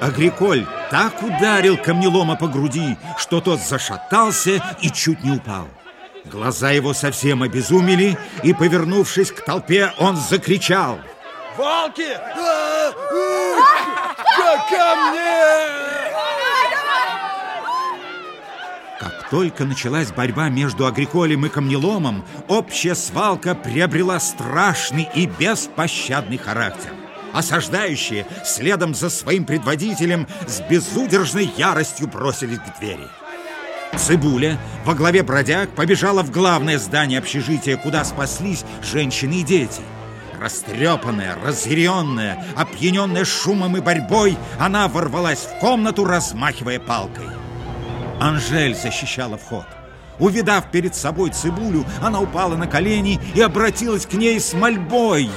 Агриколь так ударил камнелома по груди, что тот зашатался и чуть не упал. Глаза его совсем обезумели, и, повернувшись к толпе, он закричал. «Волки! Ко мне!» Как только началась борьба между Агриколем и Камнеломом, общая свалка приобрела страшный и беспощадный характер. Осаждающие, следом за своим предводителем, с безудержной яростью бросились к двери. Цибуля во главе бродяг побежала в главное здание общежития, куда спаслись женщины и дети. Растрепанная, разъяренная, опьяненная шумом и борьбой, она ворвалась в комнату, размахивая палкой. Анжель защищала вход. Увидав перед собой цибулю, она упала на колени и обратилась к ней с мольбой.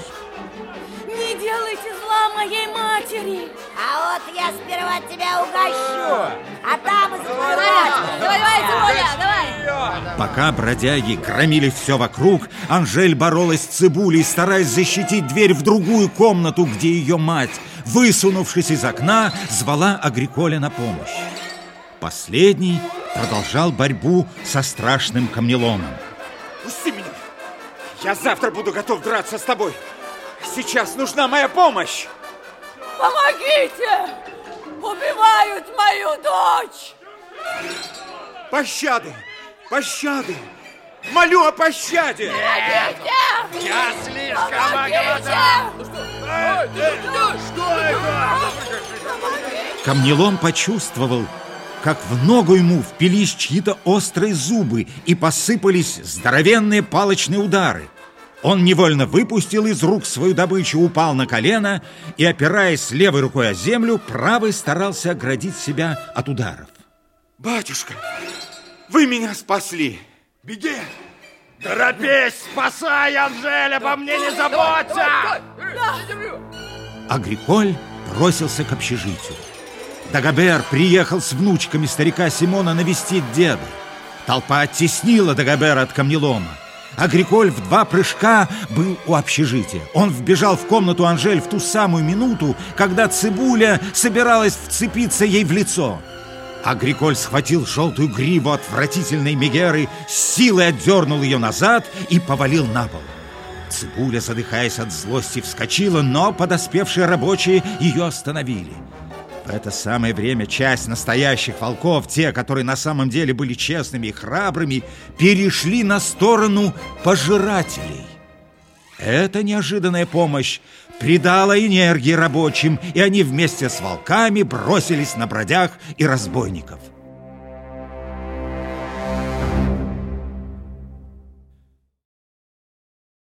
Матери! А вот я сперва тебя угощу, а там из твою Давай, давай, Цибуля, давай! Пока бродяги громили все вокруг, Анжель боролась с цибулей, стараясь защитить дверь в другую комнату, где ее мать, высунувшись из окна, звала Агриколя на помощь. Последний продолжал борьбу со страшным камнеломом. Пусти меня! Я завтра буду готов драться с тобой. Сейчас нужна моя помощь! Помогите! Убивают мою дочь! Пощады! Пощады! Молю о пощаде! Помогите! Я слишком Помогите! Что это? Камнелом почувствовал, как в ногу ему впились чьи-то острые зубы и посыпались здоровенные палочные удары. Он невольно выпустил из рук свою добычу, упал на колено и, опираясь левой рукой о землю, правой старался оградить себя от ударов. Батюшка, вы меня спасли! Беги! Торопись, спасай, Анжель, обо мне не заботься! Агриколь бросился к общежитию. Дагобер приехал с внучками старика Симона навестить деда. Толпа оттеснила Дагобера от камнелома. Агриколь в два прыжка был у общежития. Он вбежал в комнату Анжель в ту самую минуту, когда Цибуля собиралась вцепиться ей в лицо. Агриколь схватил желтую гриву отвратительной Мегеры, силой отдернул ее назад и повалил на пол. Цибуля, задыхаясь от злости, вскочила, но подоспевшие рабочие ее остановили. Это самое время часть настоящих волков, те, которые на самом деле были честными и храбрыми, перешли на сторону пожирателей. Эта неожиданная помощь придала энергии рабочим, и они вместе с волками бросились на бродяг и разбойников –